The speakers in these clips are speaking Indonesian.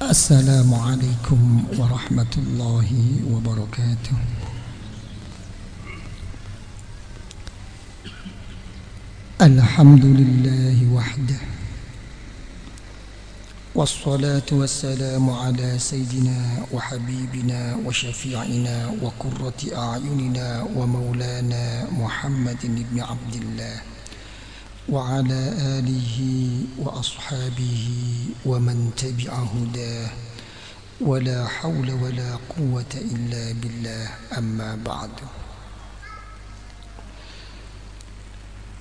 السلام عليكم ورحمة الله وبركاته. الحمد لله وحده والصلاة والسلام على سيدنا وحبيبنا وشفيعنا وقرة أعيننا ومولانا محمد بن عبد الله. وعلى آله وأصحابه ومن تبع هداه ولا حول ولا قوة إلا بالله أما بعد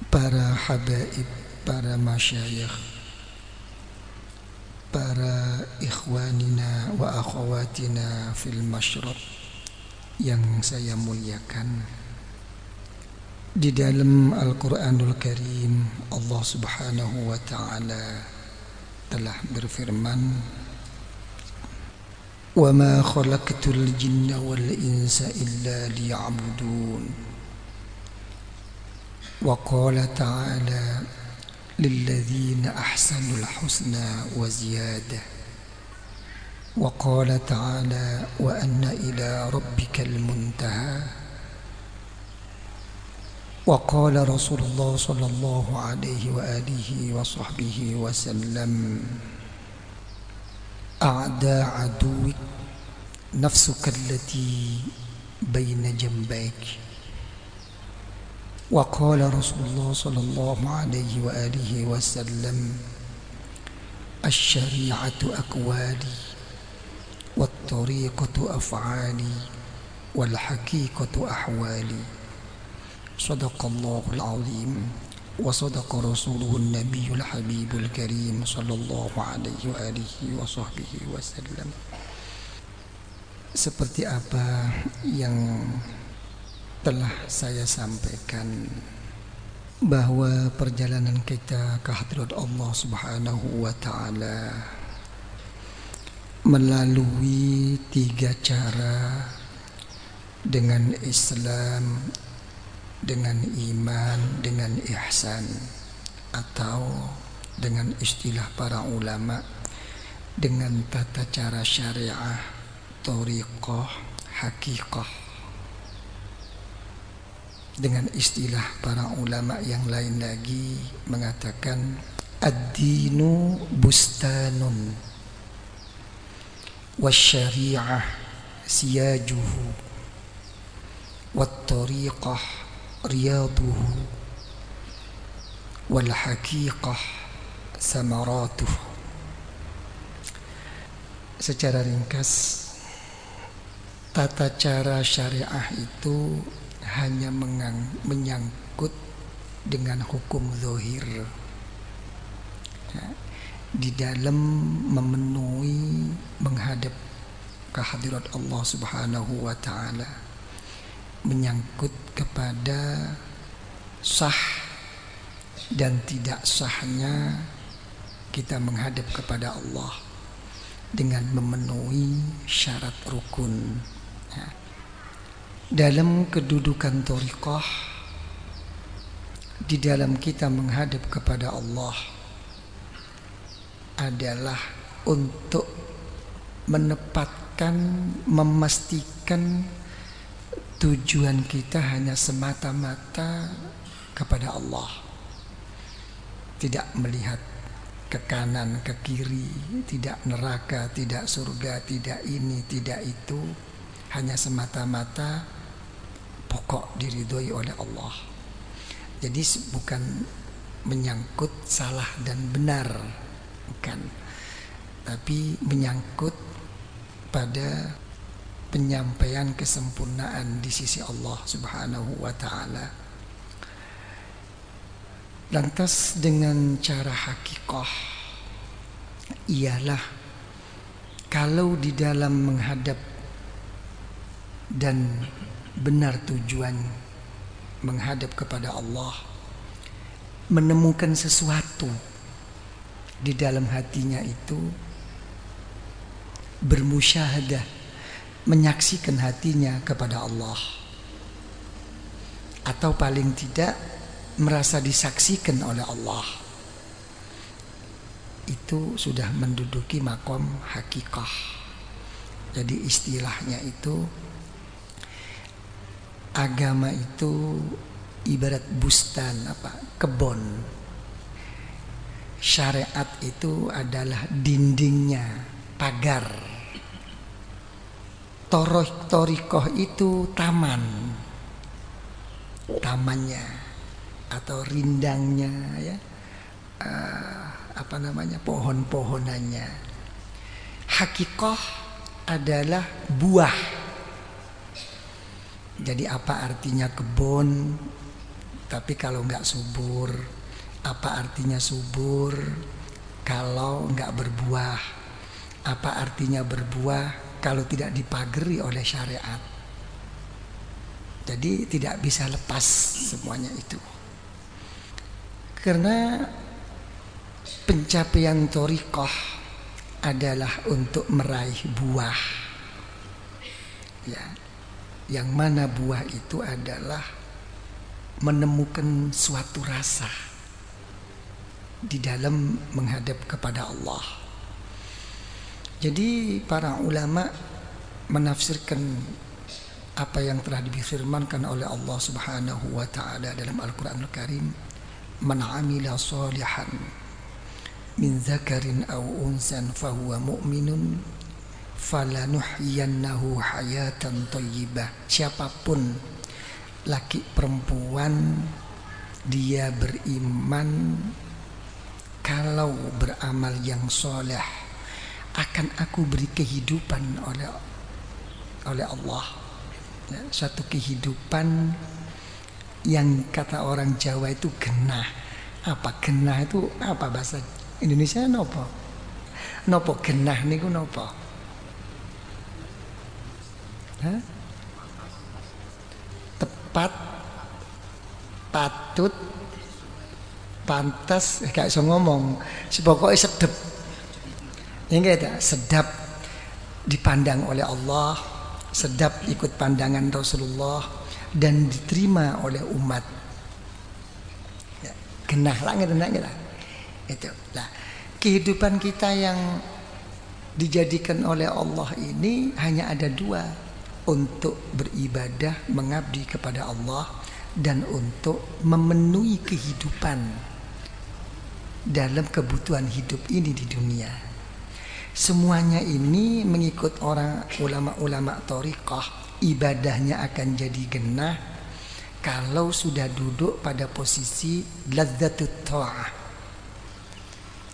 para habaib, para masyayikh, para ikhwanina wa akhawatina fil masyrab yang saya muliakan. Di dalam Al-Quranul Karim Allah subhanahu wa ta'ala telah berfirman وَمَا خَلَقْتُ الْجِنَّ وَالْإِنسَ إِلَّا لِيَعْبُدُونَ وقال تعالى للذين أحسنوا الحسنى وزيادة وقال تعالى وأن إلى ربك المنتهى وقال رسول الله صلى الله عليه وآله وصحبه وسلم أعدى عدوك نفسك التي بين جنبيك. وقال رسول الله صلى الله عليه وآله وسلم الشريعة أقوالي والطريقة أفعالي والحقيقة أحوالي. صدق الله العظيم وصدق رسوله النبي الحبيب الكريم صلى الله عليه وآله وصحبه وسلم seperti apa yang telah saya sampaikan bahwa perjalanan kita ke hadirat Allah Subhanahu wa taala melalui tiga cara dengan Islam, dengan iman, dengan ihsan atau dengan istilah para ulama dengan tata cara syariah, tariqah, hakikah dengan istilah para ulama yang lain lagi mengatakan ad-dinu bustanun wasyari'ah siyajuhu wat-tariqah wal haqiqah samaratuhu secara ringkas tata cara syariah itu hanya menyangkut dengan hukum zohir ya, di dalam memenuhi menghadap kehadirat Allah Subhanahu wa taala menyangkut kepada sah dan tidak sahnya kita menghadap kepada Allah dengan memenuhi syarat rukun ya. dalam kedudukan torikoh di dalam kita menghadap kepada Allah adalah untuk menepatkan memastikan tujuan kita hanya semata-mata kepada Allah tidak melihat ke kanan ke kiri tidak neraka tidak surga tidak ini tidak itu hanya semata-mata pokok diridhoi oleh Allah. Jadi bukan menyangkut salah dan benar, bukan. Tapi menyangkut pada penyampaian kesempurnaan di sisi Allah Subhanahu wa taala. Lantas dengan cara hakikah ialah kalau di dalam menghadap dan benar tujuan menghadap kepada Allah menemukan sesuatu di dalam hatinya itu bermusyahadah menyaksikan hatinya kepada Allah atau paling tidak merasa disaksikan oleh Allah itu sudah menduduki makom hakikah. Jadi istilahnya itu agama itu ibarat bustan apa kebon. Syariat itu adalah dindingnya, pagar. Toroh torikoh itu taman, tamannya atau rindangnya ya. Uh, apa namanya? Pohon-pohonannya. Hakikoh adalah buah. Jadi apa artinya kebun? Tapi kalau nggak subur apa artinya subur? Kalau nggak berbuah apa artinya berbuah kalau tidak dipagari oleh syariat jadi tidak bisa lepas semuanya itu karena pencapaian torikoh adalah untuk meraih buah. Ya, yang mana buah itu adalah menemukan suatu rasa di dalam menghadap kepada Allah. Jadi para ulama menafsirkan apa yang telah difirmankan oleh Allah Subhanahu wa taala dalam Al-Qur'anul Karim man amila salihan min zakarin aw unsan fahuwa mu'minun falanuhyiyannahu hayatan thayyibah siapa pun laki perempuan dia beriman kalau beramal yang soleh akan aku beri kehidupan oleh oleh Allah ya, satu kehidupan yang kata orang Jawa itu genah. Apa genah itu apa bahasa Indonesia nopo? Nopo genah niku nopo? Hah? Tepat patut pantas eh, gak iso ngomong pokoknya sedep ya ada sedap dipandang oleh Allah sedap ikut pandangan Rasulullah dan diterima oleh umat. Ya, genah langit langit lah. Itu. Nah, kehidupan kita yang dijadikan oleh Allah ini hanya ada dua untuk beribadah mengabdi kepada Allah dan untuk memenuhi kehidupan dalam kebutuhan hidup ini di dunia. Semuanya ini mengikut orang ulama-ulama torikoh ibadahnya akan jadi genah kalau sudah duduk pada posisi ladzatut ta'ah.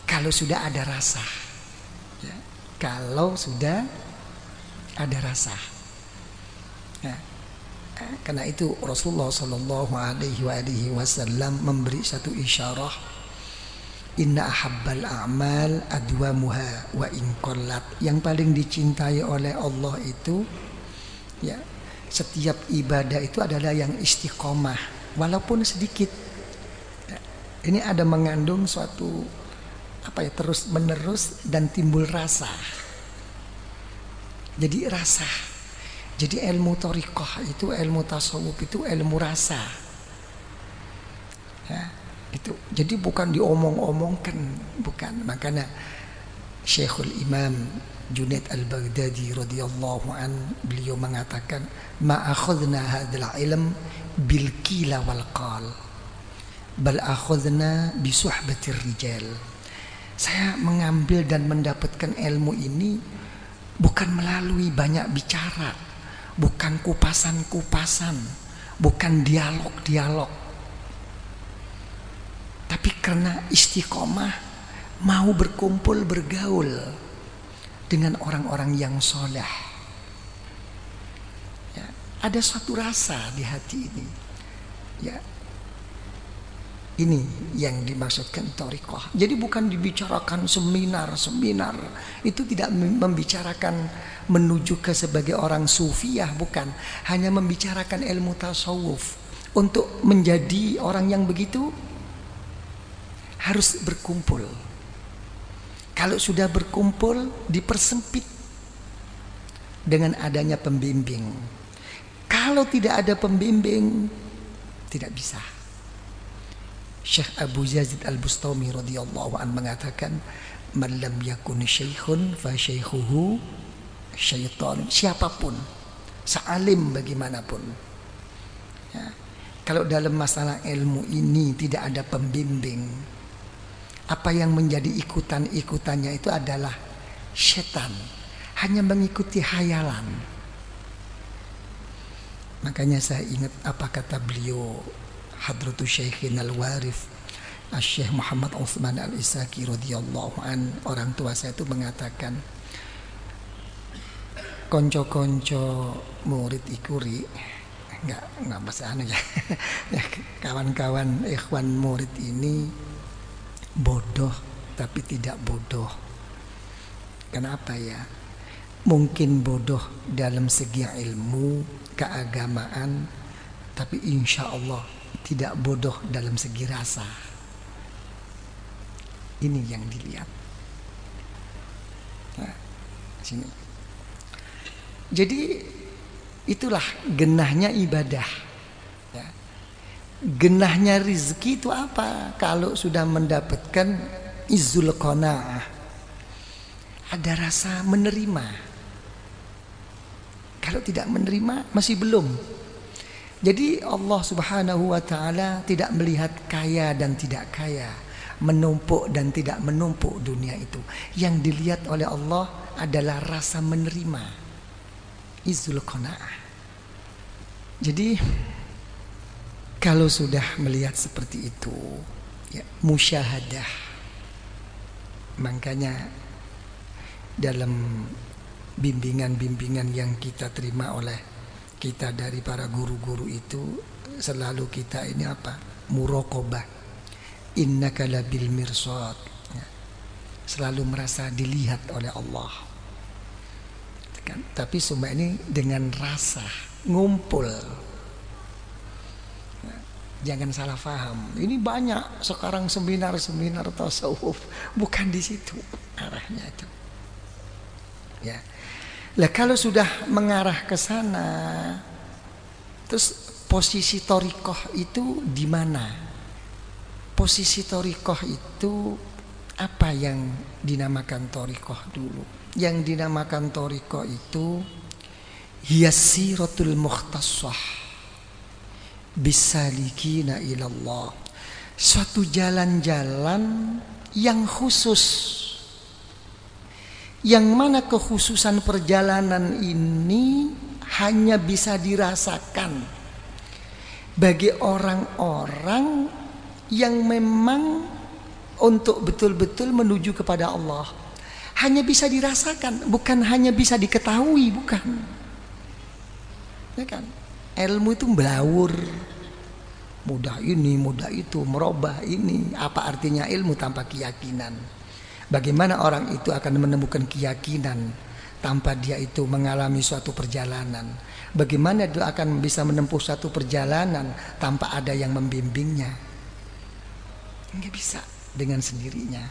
Kalau sudah ada rasa. Ya. Kalau sudah ada rasa. Ya. Karena itu Rasulullah Shallallahu Alaihi Wasallam memberi satu isyarah Inna ahabbal a'mal adwamuha wa in Yang paling dicintai oleh Allah itu ya setiap ibadah itu adalah yang istiqomah walaupun sedikit. Ya, ini ada mengandung suatu apa ya terus menerus dan timbul rasa. Jadi rasa. Jadi ilmu torikoh itu ilmu tasawuf itu ilmu rasa. Ya itu jadi bukan diomong-omongkan bukan. Makanya Syekhul Imam Junaid Al-Baghdadi radhiyallahu an beliau mengatakan ma akhadna hadzal ilm bil kila wal qal. Bal akhadna bi suhbatir rijal. Saya mengambil dan mendapatkan ilmu ini bukan melalui banyak bicara bukan kupasan-kupasan bukan dialog-dialog tapi karena istiqomah mau berkumpul bergaul dengan orang-orang yang soleh. Ya, ada suatu rasa di hati ini. Ya, ini yang dimaksudkan torikoh. Jadi bukan dibicarakan seminar-seminar. Itu tidak membicarakan menuju ke sebagai orang sufiah, bukan. Hanya membicarakan ilmu tasawuf. Untuk menjadi orang yang begitu harus berkumpul kalau sudah berkumpul dipersempit dengan adanya pembimbing. Kalau tidak ada pembimbing tidak bisa. Syekh Abu Yazid Al-Bustami radhiyallahu an mengatakan man lam yakun syekhun fa syekhuhu syaitan siapa pun sealim bagaimanapun ya. kalau dalam masalah ilmu ini tidak ada pembimbing apa yang menjadi ikutan-ikutannya itu adalah setan hanya mengikuti hayalan makanya saya ingat apa kata beliau Hadratus Syekhin Al-Warif Syekh Muhammad Uthman Al-Isaki radhiyallahu an orang tua saya itu mengatakan konco-konco murid ikuri nggak nggak masalah ya. ya kawan-kawan ikhwan murid ini bodoh tapi tidak bodoh kenapa ya mungkin bodoh dalam segi ilmu keagamaan tapi insya Allah tidak bodoh dalam segi rasa ini yang dilihat. Nah, sini. Jadi itulah genahnya ibadah. Ya. Genahnya rizki itu apa? Kalau sudah mendapatkan izul qanaah. Ada rasa menerima. Kalau tidak menerima masih belum. Jadi Allah Subhanahu wa taala tidak melihat kaya dan tidak kaya menumpuk dan tidak menumpuk dunia itu. Yang dilihat oleh Allah adalah rasa menerima. Izul qanaah. Jadi kalau sudah melihat seperti itu, ya, musyahadah. Makanya dalam bimbingan-bimbingan yang kita terima oleh kita dari para guru-guru itu selalu kita ini apa? Murokobah innaka labil mirsad ya. selalu merasa dilihat oleh Allah kan? tapi semua ini dengan rasa ngumpul. Jangan salah faham. Ini banyak sekarang seminar-seminar tasawuf. Bukan di situ arahnya itu. Ya. Lah kalau sudah mengarah ke sana terus posisi torikoh itu di mana? Posisi torikoh itu apa yang dinamakan torikoh dulu? Yang dinamakan torikoh itu hiasiratul mukhtasah bisalikina ilallah. Suatu jalan-jalan yang khusus. Yang mana kekhususan perjalanan ini hanya bisa dirasakan bagi orang-orang yang memang untuk betul-betul menuju kepada Allah. Hanya bisa dirasakan bukan hanya bisa diketahui bukan. Ya kan ilmu itu melawur mudah ini mudah itu merubah ini. Apa artinya ilmu tanpa keyakinan? Bagaimana orang itu akan menemukan keyakinan tanpa dia itu mengalami suatu perjalanan? Bagaimana dia akan bisa menempuh suatu perjalanan tanpa ada yang membimbingnya? Nggak bisa dengan sendirinya.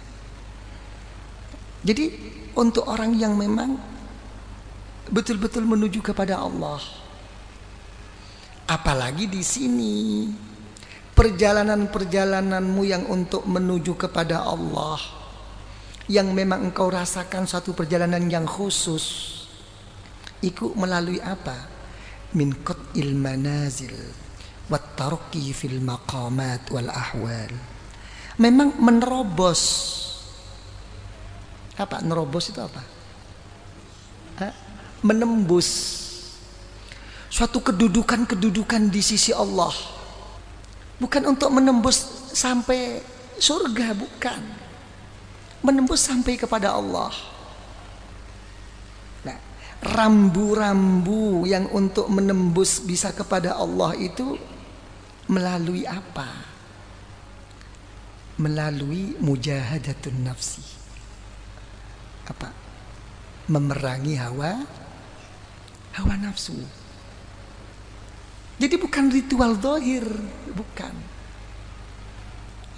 Jadi untuk orang yang memang betul-betul menuju kepada Allah, apalagi di sini. Perjalanan-perjalananmu yang untuk menuju kepada Allah, yang memang engkau rasakan satu perjalanan yang khusus, ikut melalui apa? Min il manazil wat fil maqamat wal ahwal. Memang menerobos. Apa? Nerobos itu apa? Menembus suatu kedudukan-kedudukan di sisi Allah. Bukan untuk menembus sampai surga bukan. Menembus sampai kepada Allah. Nah rambu-rambu yang untuk menembus bisa kepada Allah itu melalui apa? Melalui mujahadatun nafsi. Apa? Memerangi hawa hawa nafsu jadi bukan ritual dohir bukan.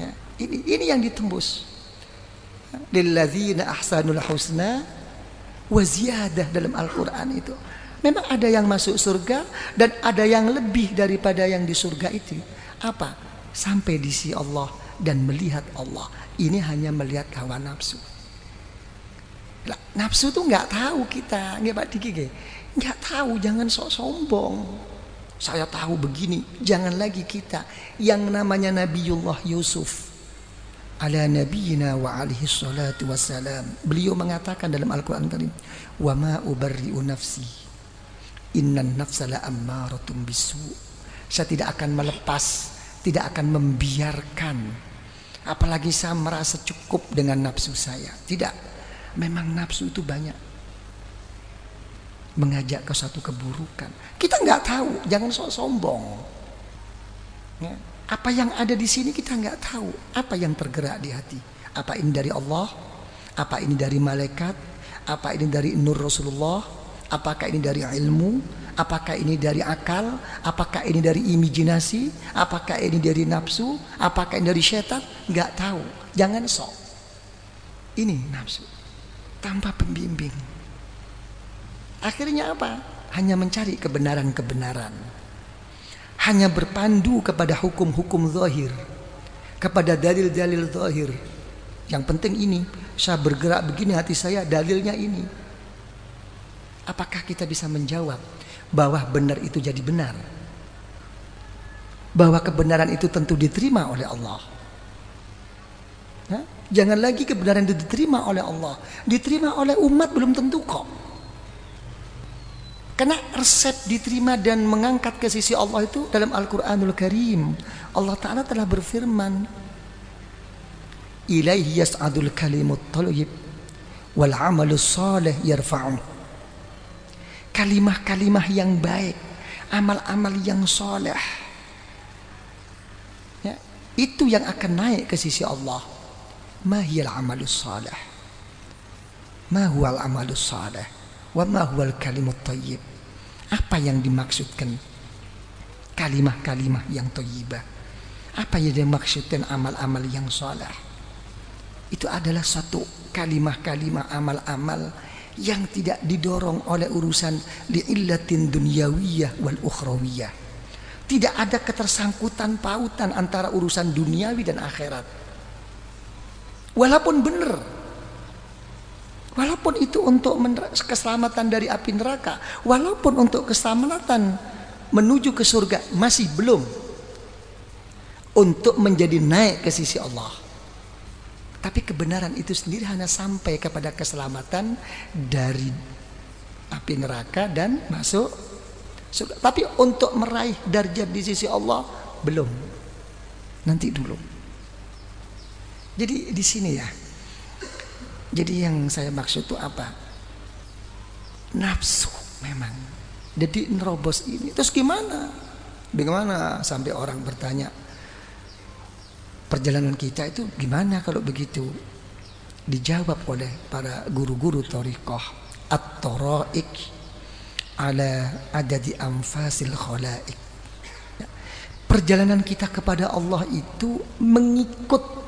Ya, ini ini yang ditembus. Lilladzina ahsanul husna wa ziyadah dalam Al-Qur'an itu. Memang ada yang masuk surga dan ada yang lebih daripada yang di surga itu. Apa? Sampai di sisi Allah dan melihat Allah. Ini hanya melihat hawa nafsu. Lah, nafsu tuh nggak tahu kita, nggak Pak Diki nggak tahu, jangan sok sombong. Saya tahu begini, jangan lagi kita yang namanya Nabiullah Yusuf ala nabiyina wa alihi salatu wassalam. Beliau mengatakan dalam Al-Qur'an Karim, "Wa ma ubarri'u nafsi. Innan nafsa la ammaratun bisu." Saya tidak akan melepas, tidak akan membiarkan apalagi saya merasa cukup dengan nafsu saya. Tidak. Memang nafsu itu banyak mengajak ke satu keburukan. Kita nggak tahu, jangan sok sombong. Ya. Apa yang ada di sini kita nggak tahu. Apa yang tergerak di hati? Apa ini dari Allah? Apa ini dari malaikat? Apa ini dari nur Rasulullah? Apakah ini dari ilmu? Apakah ini dari akal? Apakah ini dari imajinasi? Apakah ini dari nafsu? Apakah ini dari setan? Nggak tahu. Jangan sok. Ini nafsu. Tanpa pembimbing. Akhirnya apa? Hanya mencari kebenaran-kebenaran. Hanya berpandu kepada hukum-hukum zahir. Kepada dalil-dalil zahir. Yang penting ini, saya bergerak begini hati saya, dalilnya ini. Apakah kita bisa menjawab bahwa benar itu jadi benar? Bahwa kebenaran itu tentu diterima oleh Allah. Jangan lagi kebenaran itu diterima oleh Allah, diterima oleh umat belum tentu kok. Karena resep diterima dan mengangkat ke sisi Allah itu dalam Al-Quranul Karim. Allah Ta'ala telah berfirman. Ilaihi yas'adul kalimut talib wal amalus salih yarfa'u. Kalimah-kalimah yang baik, amal-amal yang soleh. Ya, itu yang akan naik ke sisi Allah. Mahiyal amalus salih. Ma huwal amalus salih Wa ma huwal thayyib? Apa yang dimaksudkan kalimah-kalimah yang thayyibah? Apa yang dimaksudkan amal-amal yang saleh? Itu adalah satu kalimah-kalimah amal-amal yang tidak didorong oleh urusan li'illatin dunyawiyah wal ukhrawiyah. Tidak ada ketersangkutan pautan antara urusan duniawi dan akhirat. Walaupun benar Walaupun itu untuk keselamatan dari api neraka, walaupun untuk keselamatan menuju ke surga masih belum untuk menjadi naik ke sisi Allah. Tapi kebenaran itu sendiri hanya sampai kepada keselamatan dari api neraka dan masuk surga. Tapi untuk meraih darjat di sisi Allah belum. Nanti dulu. Jadi di sini ya jadi yang saya maksud itu apa? Nafsu memang. Jadi nerobos ini. Terus gimana? Bagaimana sampai orang bertanya perjalanan kita itu gimana kalau begitu? Dijawab oleh para guru-guru torikoh at-taraik ala adadi anfasil khalaik. Perjalanan kita kepada Allah itu mengikut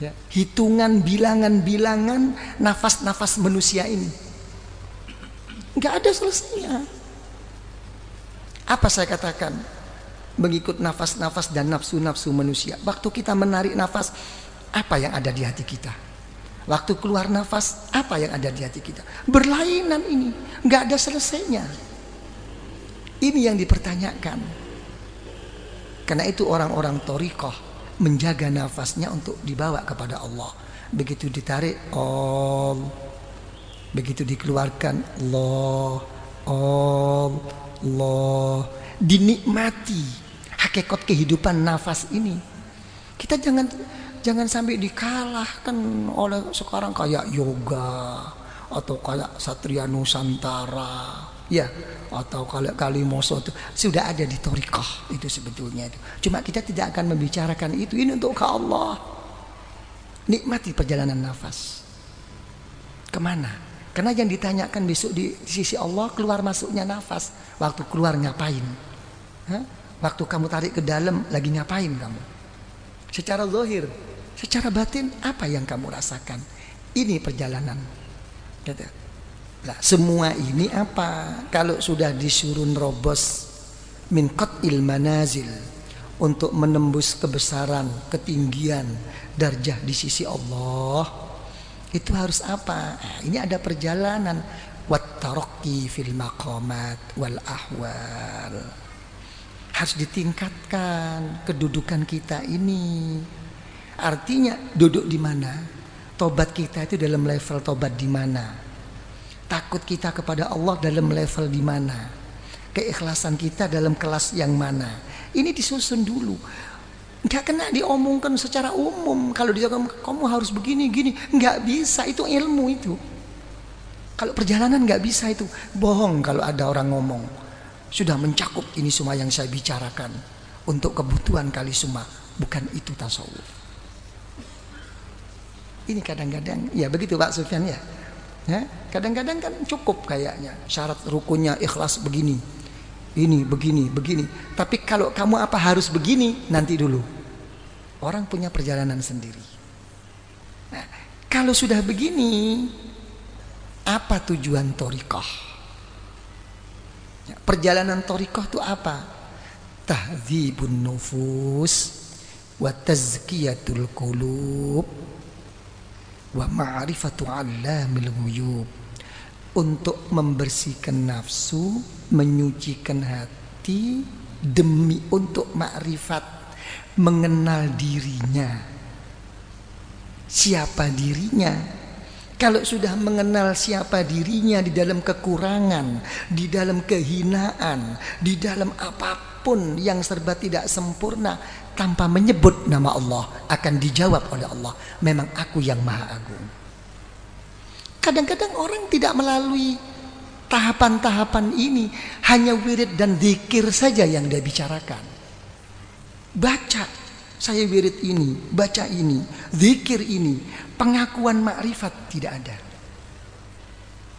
ya, hitungan bilangan-bilangan nafas-nafas manusia ini. Nggak ada selesainya. Apa saya katakan? Mengikut nafas-nafas dan nafsu-nafsu manusia. Waktu kita menarik nafas apa yang ada di hati kita? Waktu keluar nafas apa yang ada di hati kita? Berlainan ini. Nggak ada selesainya. Ini yang dipertanyakan. Karena itu orang-orang torikoh menjaga nafasnya untuk dibawa kepada Allah. Begitu ditarik, all. Begitu dikeluarkan, Allah, Allah. Dinikmati hakikat kehidupan nafas ini. Kita jangan jangan sampai dikalahkan oleh sekarang kayak yoga atau kayak Satria Nusantara ya atau kalau kalimoso itu sudah ada di torikoh itu sebetulnya itu. Cuma kita tidak akan membicarakan itu. Ini untuk Allah. Nikmati perjalanan nafas. Ke mana? Karena yang ditanyakan besok di, di sisi Allah keluar masuknya nafas. Waktu keluar ngapain? Hah? waktu kamu tarik ke dalam lagi ngapain kamu? Secara zahir secara batin apa yang kamu rasakan? Ini perjalanan. Gitu Nah, semua ini apa? Kalau sudah disuruh nerobos min il manazil untuk menembus kebesaran, ketinggian, darjah di sisi Allah, itu harus apa? Nah, ini ada perjalanan wat fil maqamat wal ahwal. Harus ditingkatkan kedudukan kita ini. Artinya duduk di mana? Tobat kita itu dalam level tobat di mana? Takut kita kepada Allah dalam level di mana? Keikhlasan kita dalam kelas yang mana? Ini disusun dulu. Nggak kena diomongkan secara umum. Kalau dia kamu harus begini gini. Nggak bisa. Itu ilmu itu. Kalau perjalanan nggak bisa itu bohong kalau ada orang ngomong sudah mencakup ini semua yang saya bicarakan untuk kebutuhan kali semua. Bukan itu tasawuf. Ini kadang-kadang ya begitu Pak Sufyan ya kadang-kadang kan cukup kayaknya syarat rukunnya ikhlas begini ini begini begini tapi kalau kamu apa harus begini nanti dulu Orang punya perjalanan sendiri. Nah, kalau sudah begini, apa tujuan torikoh? Ya, perjalanan torikoh itu apa? Tahdzibun nufus wa tazkiyatul qulub wa ma'rifatu 'allamil ghuyub. Untuk membersihkan nafsu, menyucikan hati demi untuk makrifat mengenal dirinya. Siapa dirinya? Kalau sudah mengenal siapa dirinya di dalam kekurangan, di dalam kehinaan, di dalam apa pun yang serba tidak sempurna, tanpa menyebut nama Allah akan dijawab oleh Allah. Memang aku yang maha agung. Kadang-kadang orang tidak melalui tahapan-tahapan ini, hanya wirid dan zikir saja yang dia bicarakan. Baca saya wirid ini, baca ini, zikir ini, pengakuan makrifat tidak ada.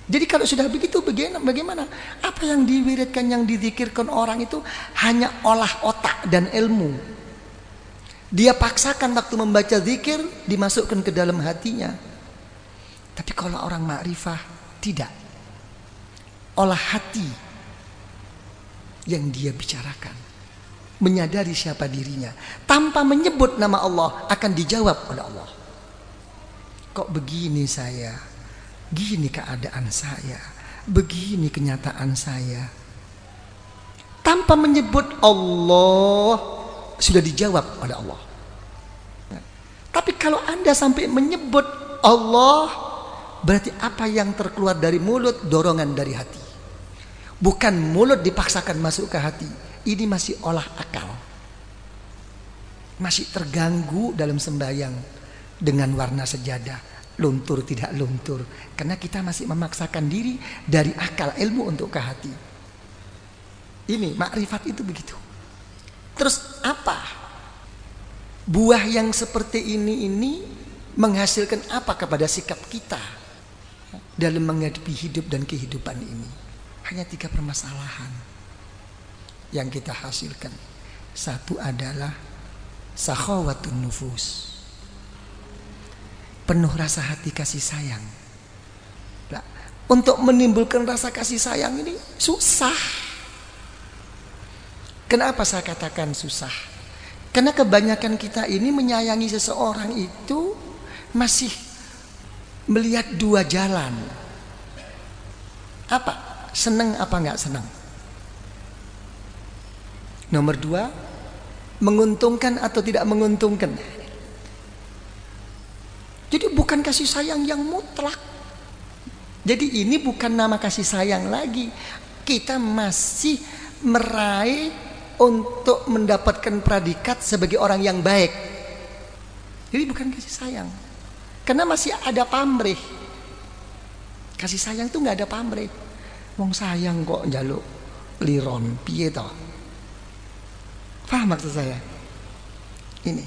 Jadi kalau sudah begitu bagaimana? Apa yang diwiridkan, yang dizikirkan orang itu hanya olah otak dan ilmu. Dia paksakan waktu membaca zikir dimasukkan ke dalam hatinya. Tapi kalau orang makrifah tidak. Olah hati yang dia bicarakan. Menyadari siapa dirinya. Tanpa menyebut nama Allah akan dijawab oleh Allah. Kok begini saya? Gini keadaan saya. Begini kenyataan saya. Tanpa menyebut Allah sudah dijawab oleh Allah tapi kalau anda sampai menyebut Allah berarti apa yang terkeluar dari mulut dorongan dari hati bukan mulut dipaksakan masuk ke hati ini masih olah akal. Masih terganggu dalam sembahyang dengan warna sejadah. Luntur tidak luntur. Karena kita masih memaksakan diri dari akal ilmu untuk ke hati. Ini makrifat itu begitu. Terus apa? Buah yang seperti ini ini menghasilkan apa kepada sikap kita dalam menghadapi hidup dan kehidupan ini? Hanya tiga permasalahan yang kita hasilkan. Satu adalah sakhawatun nufus. Penuh rasa hati kasih sayang. Untuk menimbulkan rasa kasih sayang ini susah. Kenapa saya katakan susah? Karena kebanyakan kita ini menyayangi seseorang itu masih melihat dua jalan. Apa? Seneng apa nggak seneng? Nomor dua, menguntungkan atau tidak menguntungkan. Jadi bukan kasih sayang yang mutlak. Jadi ini bukan nama kasih sayang lagi. Kita masih meraih untuk mendapatkan predikat sebagai orang yang baik. Jadi bukan kasih sayang. Karena masih ada pamrih. Kasih sayang tuh nggak ada pamrih. Wong sayang kok jaluk liron piye toh? Paham maksud saya? Ini.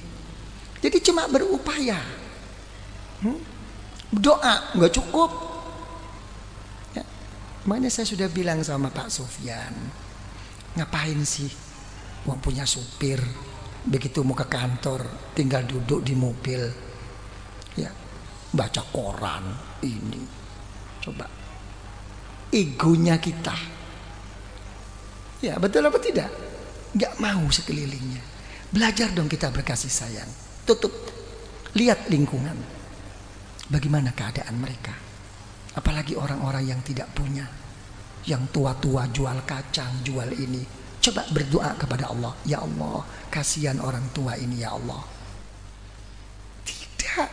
Jadi cuma berupaya. Hmm? Doa nggak cukup. Ya. Makanya saya sudah bilang sama Pak Sofyan, ngapain sih? Mau punya supir, begitu mau ke kantor, tinggal duduk di mobil, ya baca koran ini, coba egonya kita, ya betul apa tidak? nggak mau sekelilingnya. Belajar dong kita berkasih sayang. Tutup. Lihat lingkungan. bagaimana keadaan mereka apalagi orang-orang yang tidak punya yang tua-tua jual kacang jual ini coba berdoa kepada Allah. Ya Allah kasihan orang tua ini ya Allah. Tidak.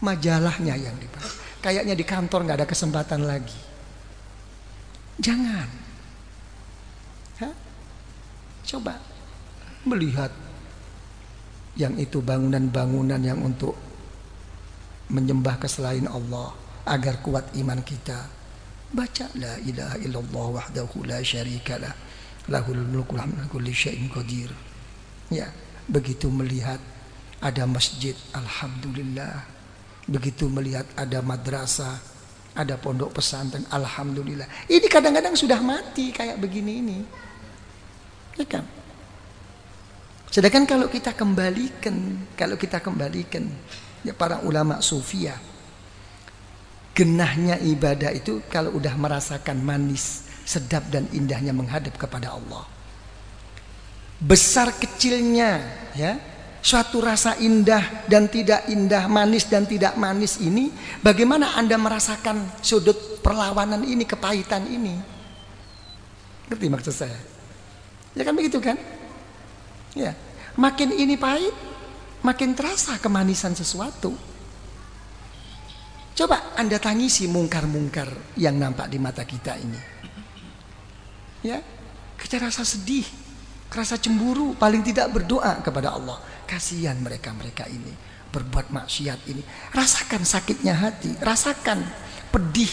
Majalahnya yang dibaca kayaknya di kantor nggak ada kesempatan lagi. Jangan. Hah? coba melihat yang itu bangunan-bangunan yang untuk menyembah keselain Allah agar kuat iman kita. Baca la ilaha illallah wahdahu la syarikalah lahul mulku kulli syai'in qadir. Ya begitu melihat ada masjid alhamdulillah. Begitu melihat ada madrasah ada pondok pesantren alhamdulillah. Ini kadang-kadang sudah mati kayak begini ini. Ya kan? Sedangkan kalau kita kembalikan kalau kita kembalikan ya para ulama sufia genahnya ibadah itu kalau udah merasakan manis sedap dan indahnya menghadap kepada Allah. Besar kecilnya ya, suatu rasa indah dan tidak indah, manis dan tidak manis ini, bagaimana Anda merasakan sudut perlawanan ini, kepahitan ini? Ngerti maksud saya? Ya kan begitu kan? Ya, makin ini pahit, makin terasa kemanisan sesuatu. Coba Anda tangisi mungkar-mungkar yang nampak di mata kita ini ya kita rasa sedih rasa cemburu paling tidak berdoa kepada Allah. Kasihan mereka-mereka ini berbuat maksiat ini. Rasakan sakitnya hati rasakan pedih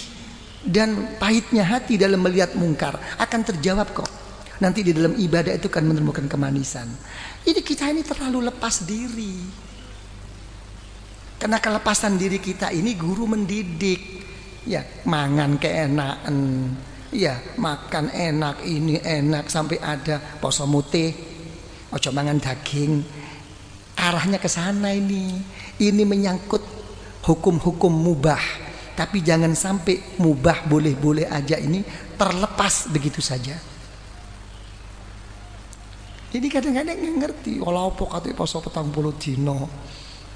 dan pahitnya hati dalam melihat mungkar. Akan terjawab kok. Nanti di dalam ibadah itu akan menemukan kemanisan. Ini kita ini terlalu lepas diri. Karena kelepasan diri kita ini guru mendidik. Ya mangan keenakan Iya, makan enak, ini enak sampai ada poso mutih, ojo mangan daging. Arahnya ke sana ini. Ini menyangkut hukum-hukum mubah. Tapi jangan sampai mubah boleh-boleh aja ini terlepas begitu saja. Ini kadang-kadang ngerti. Walau apa kata poso petang puluh dino.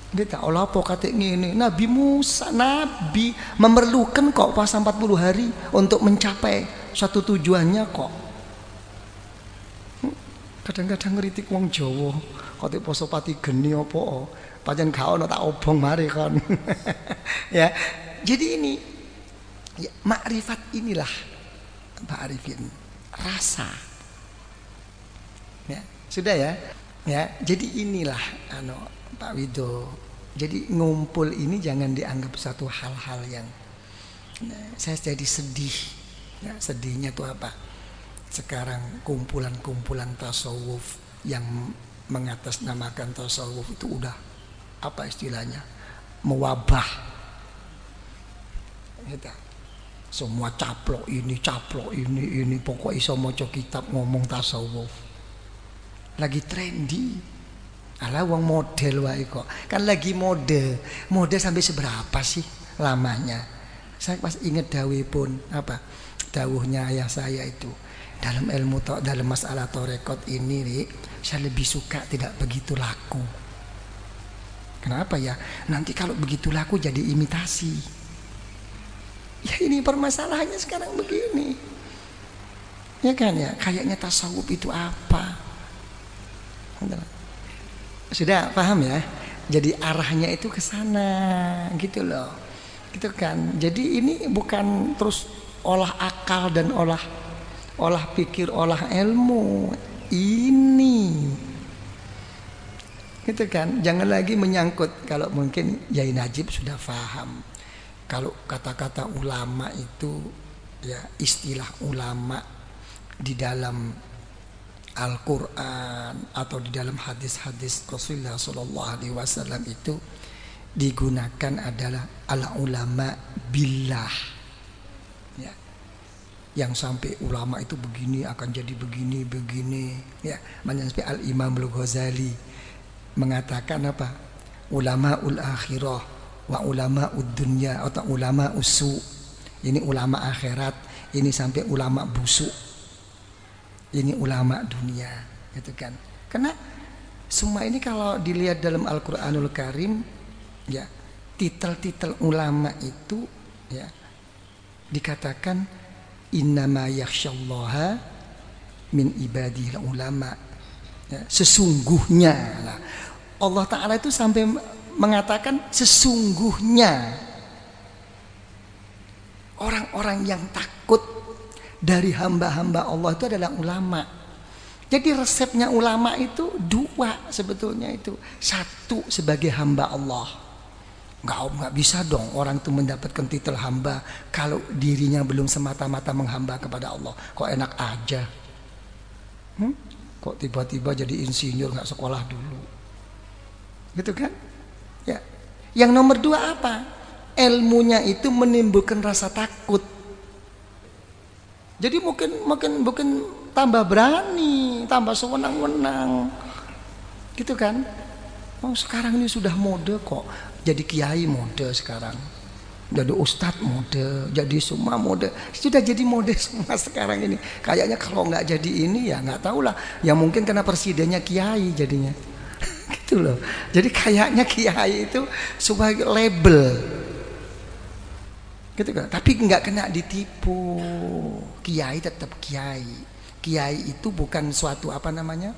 Kita olah apa kata ini Nabi Musa Nabi memerlukan kok puasa 40 hari untuk mencapai satu tujuannya kok. Kadang-kadang ngeritik wong Jawa, kate poso pati geni apa pancen gak ono tak obong mari kon. ya. Jadi ini ya, makrifat inilah Pak Arifin rasa. Ya, sudah ya. Ya, jadi inilah ano Pak Wido. Jadi ngumpul ini jangan dianggap satu hal-hal yang nah, saya jadi sedih. Ya, sedihnya itu apa? Sekarang kumpulan-kumpulan tasawuf yang mengatasnamakan tasawuf itu udah apa istilahnya? mewabah. Gitu. Semua caplok ini, caplok ini, ini pokok iso maca kitab ngomong tasawuf. Lagi trendy Alah uang model wae kok. Kan lagi mode. Mode sampai seberapa sih lamanya? Saya pas ingat dawuh pun apa? Dawuhnya ayah saya itu. Dalam ilmu dalam masalah torekot ini, nih, saya lebih suka tidak begitu laku. Kenapa ya? Nanti kalau begitu laku jadi imitasi. Ya ini permasalahannya sekarang begini. Ya kan ya, kayaknya tasawuf itu apa? Sudah paham ya? Jadi arahnya itu ke sana gitu loh. Gitu kan. Jadi ini bukan terus olah akal dan olah olah pikir, olah ilmu. Ini gitu kan. Jangan lagi menyangkut kalau mungkin Yai Najib sudah paham. Kalau kata-kata ulama itu ya istilah ulama di dalam Al-Quran atau di dalam hadis-hadis Rasulullah Sallallahu Alaihi Wasallam itu digunakan adalah ala ulama billah. Ya. Yang sampai ulama itu begini akan jadi begini begini. Ya. Sampai al Imam Al Ghazali mengatakan apa? Ulama ul akhirah wa ulama ud dunya atau ulama usu. Ini ulama akhirat ini sampai ulama busuk ini ulama dunia gitu kan. Karena semua ini kalau dilihat dalam Al-Qur'anul Karim ya titel-titel ulama itu ya dikatakan innama yakhsyallaha min ibadil ulama. Ya, sesungguhnya lah. Allah taala itu sampai mengatakan sesungguhnya. Orang-orang yang takut dari hamba-hamba Allah itu adalah ulama. Jadi resepnya ulama itu dua sebetulnya itu. Satu sebagai hamba Allah. Nggak, nggak bisa dong orang itu mendapatkan titel hamba kalau dirinya belum semata-mata menghamba kepada Allah. Kok enak aja. Hmm? Kok tiba-tiba jadi insinyur nggak sekolah dulu. Gitu kan? Ya. Yang nomor dua apa? Ilmunya itu menimbulkan rasa takut jadi mungkin mungkin mungkin tambah berani, tambah sewenang-wenang. Gitu kan? Oh, sekarang ini sudah mode kok. Jadi kiai mode sekarang. Jadi ustadz mode, jadi semua mode. Sudah jadi mode semua sekarang ini. Kayaknya kalau nggak jadi ini ya nggak tahu lah. Ya mungkin karena presidennya kiai jadinya. gitu loh. Jadi kayaknya kiai itu sebagai label gitu kan tapi nggak kena ditipu kiai tetap kiai. Kiai itu bukan suatu apa namanya?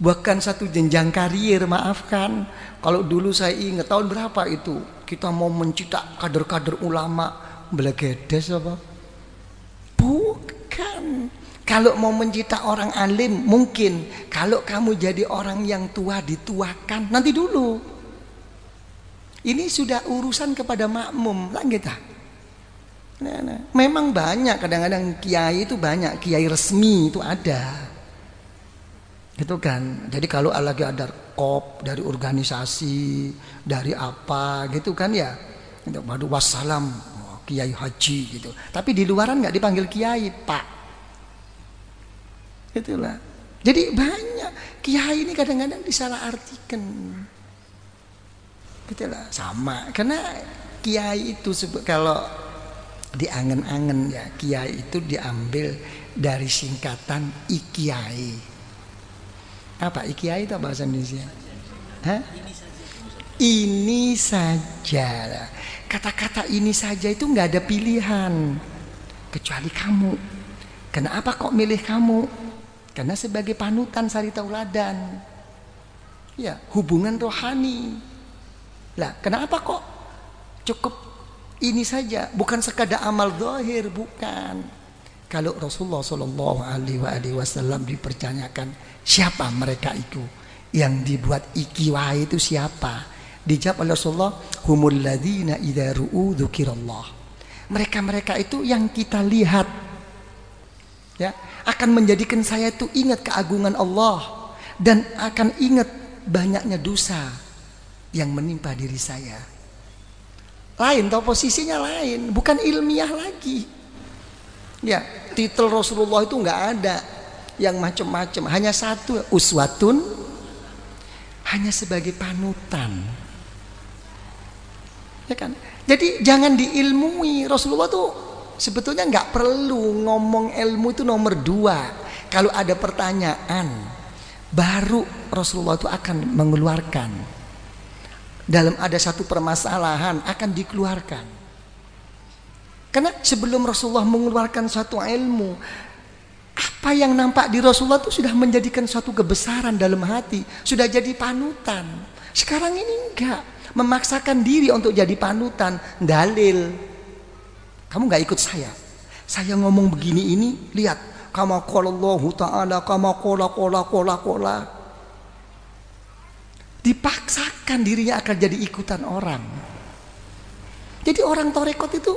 Bukan satu jenjang karier maafkan. Kalau dulu saya ingat tahun berapa itu? Kita mau mencetak kader-kader ulama. Belegedes apa? Bukan. Kalau mau mencetak orang alim mungkin. Kalau kamu jadi orang yang tua dituakan. Nanti dulu. Ini sudah urusan kepada makmum, lah kita. Nah, nah. Memang banyak kadang-kadang kiai itu banyak, kiai resmi itu ada. Gitu kan. Jadi kalau lagi ada kop dari organisasi, dari apa gitu kan ya. Itu baru wassalam, kiai haji gitu. Tapi di luaran nggak dipanggil kiai, Pak. Itulah. Jadi banyak kiai ini kadang-kadang disalahartikan gitu lah sama karena kiai itu kalau di angen-angen ya kiai itu diambil dari singkatan ikiai. Apa ikiai itu bahasa Indonesia? Hah? ini saja kata-kata ini saja itu nggak ada pilihan. Kecuali kamu. Kenapa kok milih kamu? Karena sebagai panutan sari tauladan. Ya hubungan rohani. Lah, kenapa kok cukup ini saja, bukan sekadar amal zahir, bukan. Kalau Rasulullah Shallallahu Alaihi Wasallam dipertanyakan siapa mereka itu yang dibuat ikiwa itu siapa? Dijawab oleh Rasulullah, humul ladina idza ru'u dzukirallah. Mereka-mereka itu yang kita lihat ya akan menjadikan saya itu ingat keagungan Allah dan akan ingat banyaknya dosa yang menimpa diri saya. Lain, tau posisinya lain, bukan ilmiah lagi. Ya, titel Rasulullah itu nggak ada yang macam-macam, hanya satu uswatun, hanya sebagai panutan. Ya kan? Jadi jangan diilmui Rasulullah tuh sebetulnya nggak perlu ngomong ilmu itu nomor dua. Kalau ada pertanyaan, baru Rasulullah itu akan mengeluarkan dalam ada satu permasalahan akan dikeluarkan. Karena sebelum Rasulullah mengeluarkan suatu ilmu, apa yang nampak di Rasulullah itu sudah menjadikan suatu kebesaran dalam hati, sudah jadi panutan. Sekarang ini enggak, memaksakan diri untuk jadi panutan, dalil. Kamu enggak ikut saya. Saya ngomong begini ini, lihat, kama qala Allah taala, kama qala qala qala qala dipaksakan dirinya akan jadi ikutan orang. Jadi orang torekot itu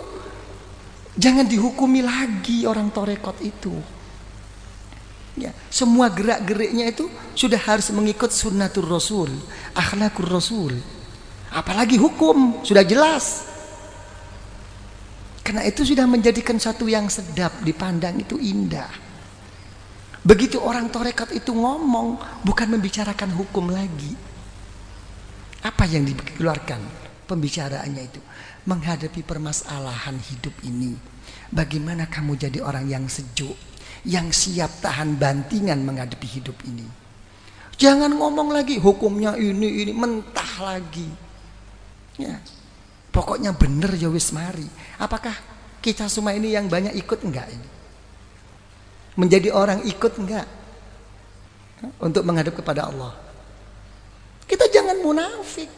jangan dihukumi lagi orang torekot itu. Ya, semua gerak-geriknya itu sudah harus mengikut sunnatul rasul, akhlakur rasul. Apalagi hukum sudah jelas. Karena itu sudah menjadikan satu yang sedap dipandang itu indah. Begitu orang torekat itu ngomong bukan membicarakan hukum lagi apa yang dikeluarkan pembicaraannya itu? Menghadapi permasalahan hidup ini. Bagaimana kamu jadi orang yang sejuk, yang siap tahan bantingan menghadapi hidup ini. Jangan ngomong lagi hukumnya ini ini mentah lagi. Ya. Pokoknya bener ya wis. Apakah kita semua ini yang banyak ikut enggak ini? Menjadi orang ikut enggak? Untuk menghadap kepada Allah. Kita jangan munafik.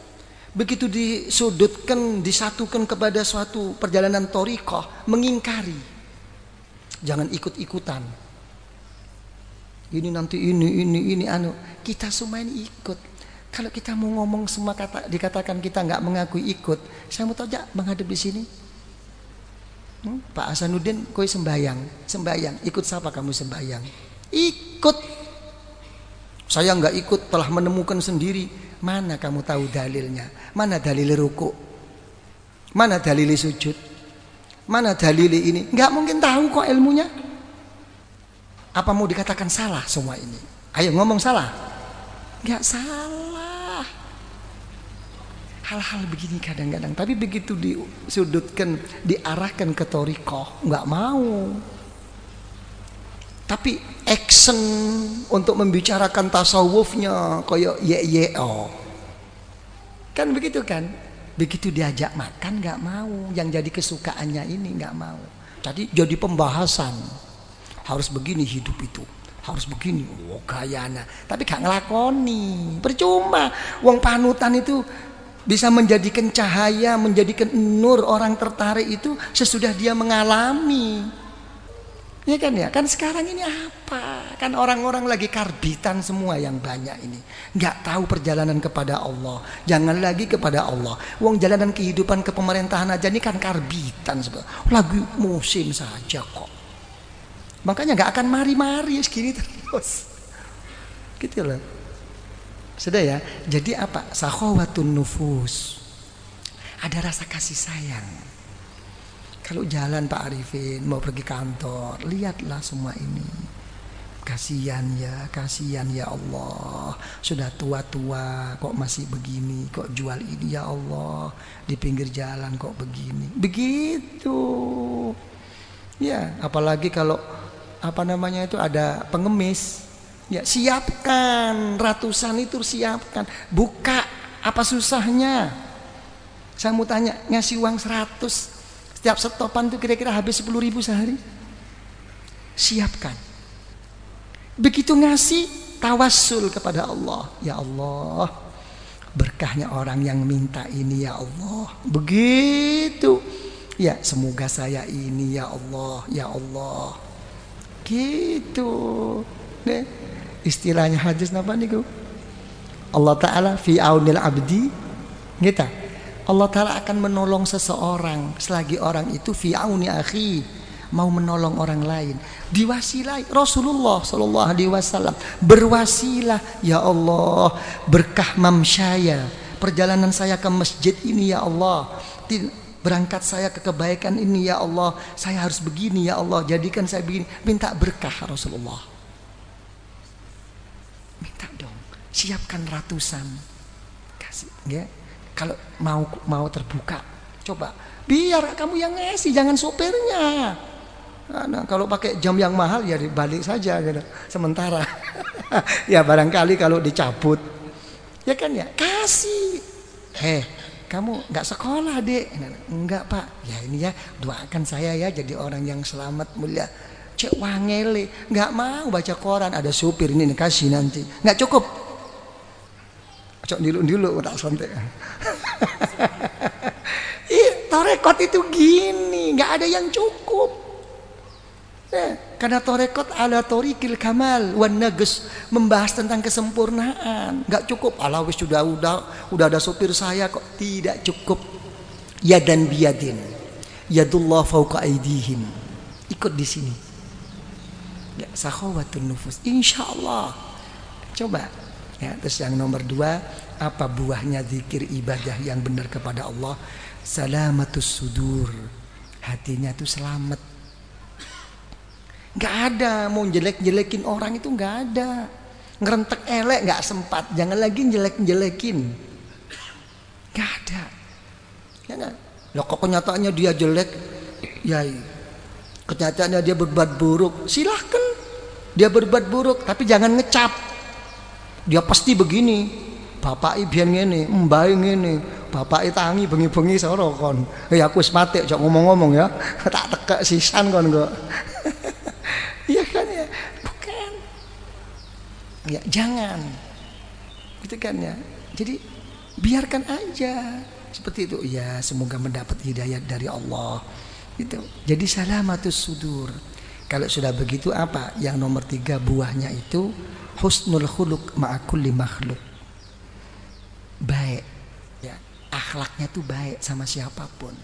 Begitu disudutkan, disatukan kepada suatu perjalanan torikoh, mengingkari. Jangan ikut-ikutan. Ini nanti ini, ini, ini, anu. Kita semua ini ikut. Kalau kita mau ngomong semua kata dikatakan kita nggak mengakui ikut, saya mau tanya menghadap di sini. Hmm? Pak Hasanuddin, koi sembayang, sembayang. Ikut siapa kamu sembayang? Ikut. Saya nggak ikut, telah menemukan sendiri. Mana kamu tahu dalilnya? Mana dalil ruku? Mana dalil sujud? Mana dalil ini? Nggak mungkin tahu kok ilmunya. Apa mau dikatakan salah semua ini? Ayo ngomong salah. Nggak salah hal-hal begini kadang-kadang tapi begitu disudutkan diarahkan ke toriko nggak mau tapi action untuk membicarakan tasawufnya koyo oh kan begitu kan? Begitu diajak makan nggak mau. Yang jadi kesukaannya ini nggak mau. Jadi jadi pembahasan. Harus begini hidup itu. Harus begini. Oh gayana. Tapi gak ngelakoni. Percuma. Uang panutan itu bisa menjadikan cahaya, menjadikan nur orang tertarik itu sesudah dia mengalami. Ya kan ya, kan sekarang ini apa? Kan orang-orang lagi karbitan semua yang banyak ini. Nggak tahu perjalanan kepada Allah. Jangan lagi kepada Allah. Uang jalanan kehidupan kepemerintahan aja ini kan karbitan. Lagi musim saja kok. Makanya nggak akan mari-mari segini terus. Gitu loh. Sudah ya? Jadi apa? Sahawatun nufus. Ada rasa kasih sayang. Kalau jalan Pak Arifin mau pergi kantor, lihatlah semua ini. Kasihan ya, kasihan ya Allah. Sudah tua-tua kok masih begini, kok jual ini ya Allah. Di pinggir jalan kok begini. Begitu. Ya, apalagi kalau apa namanya itu ada pengemis Ya, siapkan ratusan itu siapkan. Buka apa susahnya? Saya mau tanya, ngasih uang 100 setiap setopan itu kira-kira habis 10 ribu sehari? Siapkan. Begitu ngasih tawassul kepada Allah. Ya Allah, berkahnya orang yang minta ini ya Allah. Begitu. Ya, semoga saya ini ya Allah, ya Allah. Gitu. Nih istilahnya hadis napa niku Allah taala fi aunil abdi kita Allah taala akan menolong seseorang selagi orang itu fi auni akhi mau menolong orang lain. Diwasilai Rasulullah sallallahu alaihi wasallam berwasilah ya Allah berkah mamsyaya. Perjalanan saya ke masjid ini ya Allah. Berangkat saya ke kebaikan ini ya Allah. Saya harus begini ya Allah. Jadikan saya begini. Minta berkah Rasulullah. Minta dong. Siapkan ratusan. Kasih ya kalau mau mau terbuka coba. Biar kamu yang ngasih jangan sopirnya. Nah, kalau pakai jam yang mahal ya dibalik saja gitu. sementara. Ya barangkali kalau dicabut. Ya kan ya? Kasih. Eh kamu nggak sekolah dek? Enggak pak. Ya ini ya doakan saya ya jadi orang yang selamat mulia. Cek wangele nggak mau baca koran ada supir ini kasih nanti. Nggak cukup cok dulu dulu tak santai Ih, torekot itu gini nggak ada yang cukup. Eh, karena torekot ala torikil kamal wan membahas tentang kesempurnaan. Nggak cukup alawis sudah udah udah ada supir saya kok. Tidak cukup. Ya dan biadin yadullah fauqa aidihim ikut di sini. Ya, sakhawatun nufus. Insya Allah. Coba ya terus yang nomor dua apa buahnya zikir ibadah yang benar kepada Allah? Salamatus sudur. Hatinya itu selamat. Nggak ada mau jelek-jelekin orang itu nggak ada. Ngerentek elek nggak sempat jangan lagi jelek-jelekin. Nggak ada. Ya nggak? Loh kok kenyataannya dia jelek? Ya kenyataannya dia berbuat buruk. Silahkan. Dia berbuat buruk tapi jangan ngecap dia pasti begini bapak ibian ini mbak ini bapak tangi bengi-bengi soro kon. Ya aku wis mati ngomong-ngomong ya. Tak tekek sisan kon kok. Iya kan ya? Bukan. Ya jangan. Gitu kan ya. Jadi biarkan aja seperti itu. Ya semoga mendapat hidayah dari Allah. Gitu. Jadi salamatus sudur. Kalau sudah begitu apa? Yang nomor tiga buahnya itu husnul khuluq ma'akulli makhluk. Baik akhlaknya tuh baik sama siapa pun.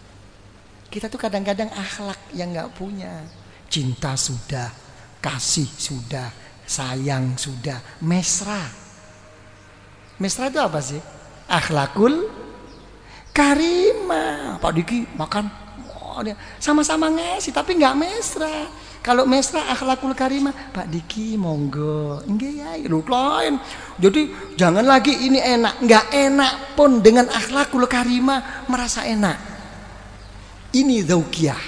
Kita tuh kadang-kadang akhlak yang nggak punya. Cinta sudah, kasih sudah, sayang sudah, mesra. Mesra itu apa sih? Akhlakul karima. Pak Diki makan sama-sama ngasih tapi nggak mesra. Kalau mesra akhlakul karimah, Pak Diki monggo. Enggak ya, lu lain. Jadi jangan lagi ini enak, nggak enak pun dengan akhlakul karimah merasa enak. Ini zaukiyah.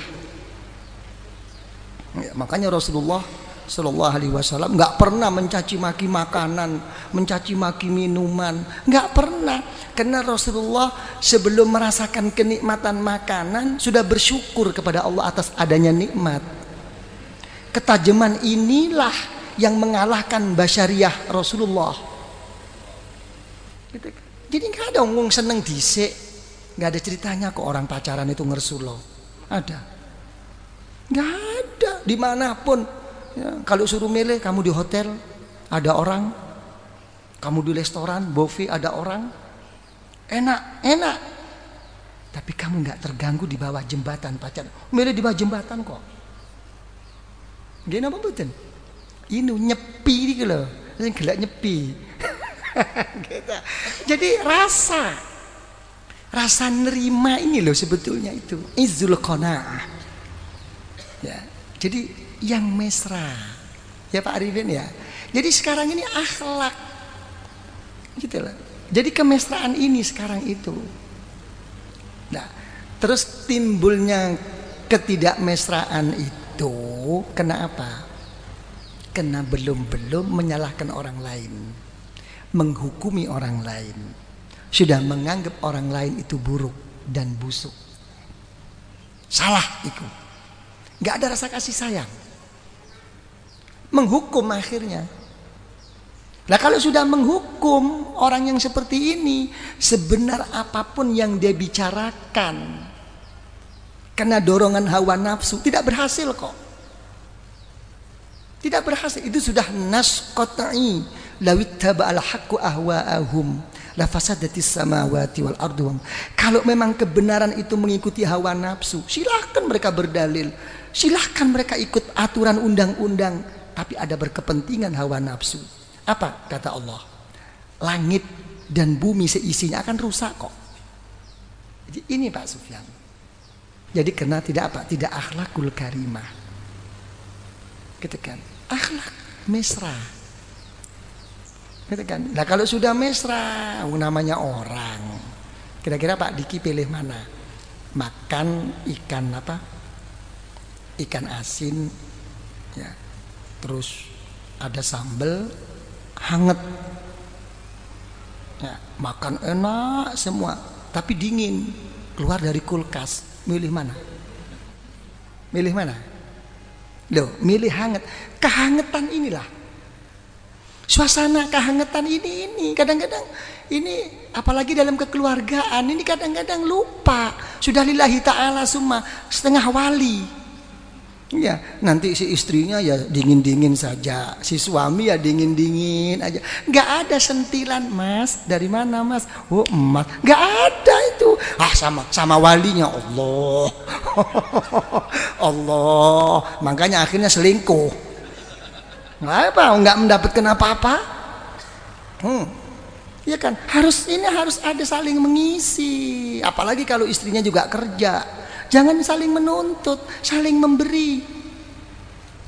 Ya, makanya Rasulullah Shallallahu Alaihi Wasallam nggak pernah mencaci maki makanan, mencaci maki minuman, nggak pernah. Karena Rasulullah sebelum merasakan kenikmatan makanan sudah bersyukur kepada Allah atas adanya nikmat. Ketajaman inilah yang mengalahkan basyariah Rasulullah. Gitu. Jadi nggak ada ngomong seneng dhisik, nggak ada ceritanya kok orang pacaran itu ngersulo. Ada. Nggak ada di mana pun. Ya, kalau suruh milih kamu di hotel ada orang, kamu di restoran buffet ada orang, enak, enak. Tapi kamu nggak terganggu di bawah jembatan pacaran. Milih di bawah jembatan kok. Nggih napa mboten? Inu nyepi iki lho, sing gelek nyepi. Jadi rasa rasa nerima ini loh sebetulnya itu izul qanaah. Ya. Jadi yang mesra. Ya Pak Arifin ya. Jadi sekarang ini akhlak. Gitu loh. Jadi kemesraan ini sekarang itu. Nah, terus timbulnya ketidakmesraan itu itu kenapa? Karena belum-belum menyalahkan orang lain, menghukumi orang lain, sudah menganggap orang lain itu buruk dan busuk. Salah itu. Gak ada rasa kasih sayang. Menghukum akhirnya. Nah kalau sudah menghukum orang yang seperti ini, sebenar apa pun yang dia bicarakan, karena dorongan hawa nafsu tidak berhasil kok. Tidak berhasil. Itu sudah nas qat'i. Lawittaba al-haqqu ahwa'ahum. La fasadatis samawati wal ardu. Kalau memang kebenaran itu mengikuti hawa nafsu, silahkan mereka berdalil. Silahkan mereka ikut aturan undang-undang. Tapi ada berkepentingan hawa nafsu. Apa kata Allah? Langit dan bumi seisinya akan rusak kok. Jadi ini Pak Sufyan. Jadi karena tidak apa? Tidak akhlakul karimah. Gitu kan? Akhlak mesra. Gitu kan? Nah kalau sudah mesra, oh, namanya orang. Kira-kira Pak Diki pilih mana? Makan ikan apa? Ikan asin, ya. Terus ada sambal hangat. Ya, makan enak semua, tapi dingin keluar dari kulkas milih mana? Milih mana? Loh, milih hangat. Kehangatan inilah. Suasana kehangatan ini ini kadang-kadang ini apalagi dalam kekeluargaan ini kadang-kadang lupa sudah lillahi taala semua setengah wali Ya, nanti si istrinya ya dingin-dingin saja, si suami ya dingin-dingin aja. Gak ada sentilan, Mas. Dari mana, Mas? Oh, emas. Gak ada itu. Ah, sama sama walinya Allah. Allah. Makanya akhirnya selingkuh. Nggak apa, nggak mendapatkan apa-apa. Hmm. Ya kan, harus ini harus ada saling mengisi. Apalagi kalau istrinya juga kerja. Jangan saling menuntut, saling memberi.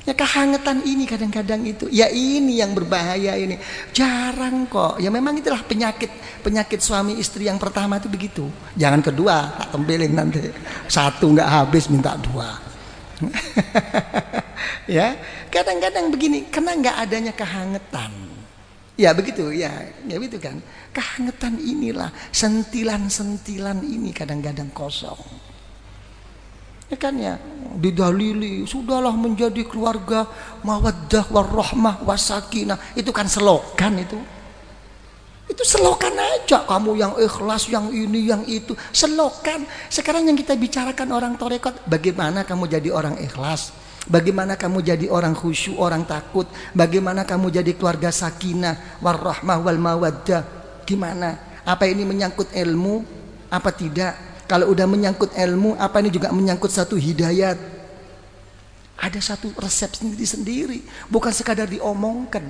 Ya kehangatan ini kadang-kadang itu. Ya ini yang berbahaya ini. Jarang kok. Ya memang itulah penyakit penyakit suami istri yang pertama itu begitu. Jangan kedua, tak tempeling nanti. Satu nggak habis minta dua. ya kadang-kadang begini karena nggak adanya kehangatan Ya begitu, ya, ya begitu kan. Kehangatan inilah, sentilan-sentilan ini kadang-kadang kosong. Ya kan ya, didalili, sudahlah menjadi keluarga mawaddah warahmah wasakinah. Itu kan selokan itu. Itu selokan aja kamu yang ikhlas, yang ini, yang itu. Selokan. Sekarang yang kita bicarakan orang torekot, bagaimana kamu jadi orang ikhlas? Bagaimana kamu jadi orang khusyuk, orang takut? Bagaimana kamu jadi keluarga sakinah, warahmah, wal mawaddah? Gimana? Apa ini menyangkut ilmu? Apa tidak? Kalau udah menyangkut ilmu, apa ini juga menyangkut satu hidayat? Ada satu resep sendiri-sendiri, bukan sekadar diomongkan.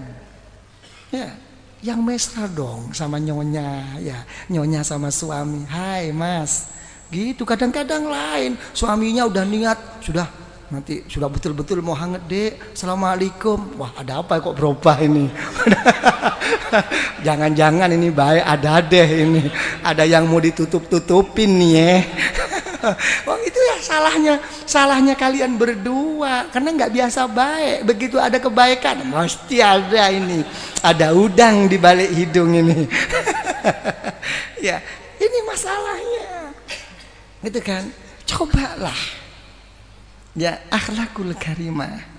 Ya, yang mesra dong sama nyonya, ya, nyonya sama suami. Hai, Mas. Gitu kadang-kadang lain, suaminya udah niat, sudah nanti sudah betul-betul mau hangat dek. Assalamualaikum. Wah ada apa kok berubah ini? Jangan-jangan ini baik ada deh ini. Ada yang mau ditutup-tutupin nih ya. Wah itu ya salahnya salahnya kalian berdua. Karena nggak biasa baik. Begitu ada kebaikan mesti ada ini. Ada udang di balik hidung ini. Ya ini masalahnya. Gitu kan? Cobalah ya akhlakul karimah.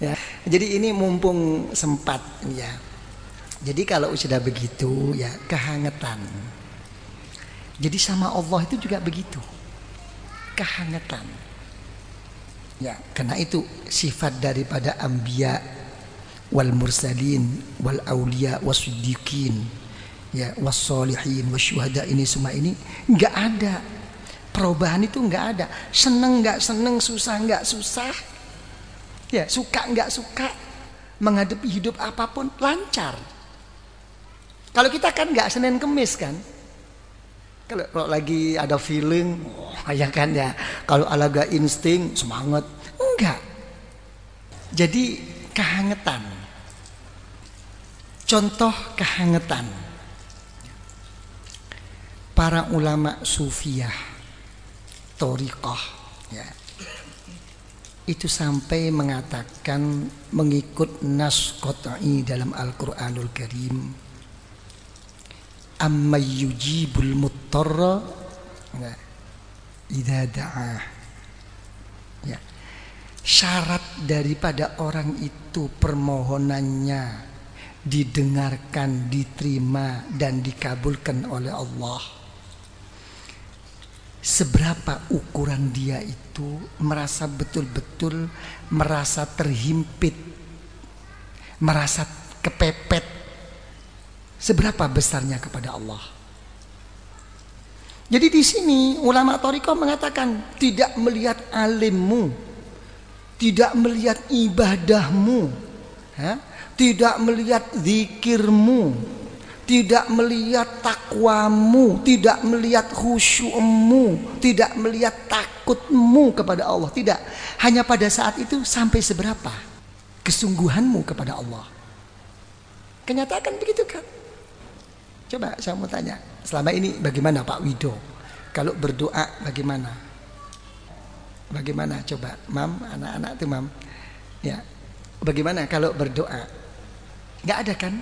Ya jadi ini mumpung sempat ya. Jadi kalau sudah begitu ya kehangatan jadi sama Allah itu juga begitu. Kehangatan ya karena itu sifat daripada ambia wal mursalin wal aulia wasiddiqin ya wassolihin wasyuhada ini semua ini nggak ada perubahan itu nggak ada. Seneng nggak seneng susah nggak susah. Ya suka nggak suka. Menghadapi hidup apa pun lancar. Kalau kita kan nggak senin kemis kan. Kalau, kalau lagi ada feeling oh, ya kan ya. Kalau alaga insting semangat. Enggak jadi kehangatan contoh kehangatan para ulama sufiah Torikoh ya. itu sampai mengatakan mengikut nas qat'i dalam Al-Qur'anul Karim amma yujibul muttarra ya. idza da'a ya syarat daripada orang itu permohonannya didengarkan, diterima dan dikabulkan oleh Allah seberapa ukuran dia itu merasa betul-betul merasa terhimpit, merasa kepepet. Seberapa besarnya kepada Allah. Jadi di sini ulama Toriko mengatakan tidak melihat alimmu, tidak melihat ibadahmu, ya, tidak melihat zikirmu, tidak melihat takwamu, tidak melihat khusyukmu, tidak melihat takutmu kepada Allah, tidak. Hanya pada saat itu sampai seberapa kesungguhanmu kepada Allah. Kenyataan begitu kan? Coba saya mau tanya, selama ini bagaimana Pak Wido? Kalau berdoa bagaimana? Bagaimana coba, Mam, anak-anak tuh Mam. Ya. Bagaimana kalau berdoa? Gak ada kan?